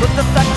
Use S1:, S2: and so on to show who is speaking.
S1: but the fact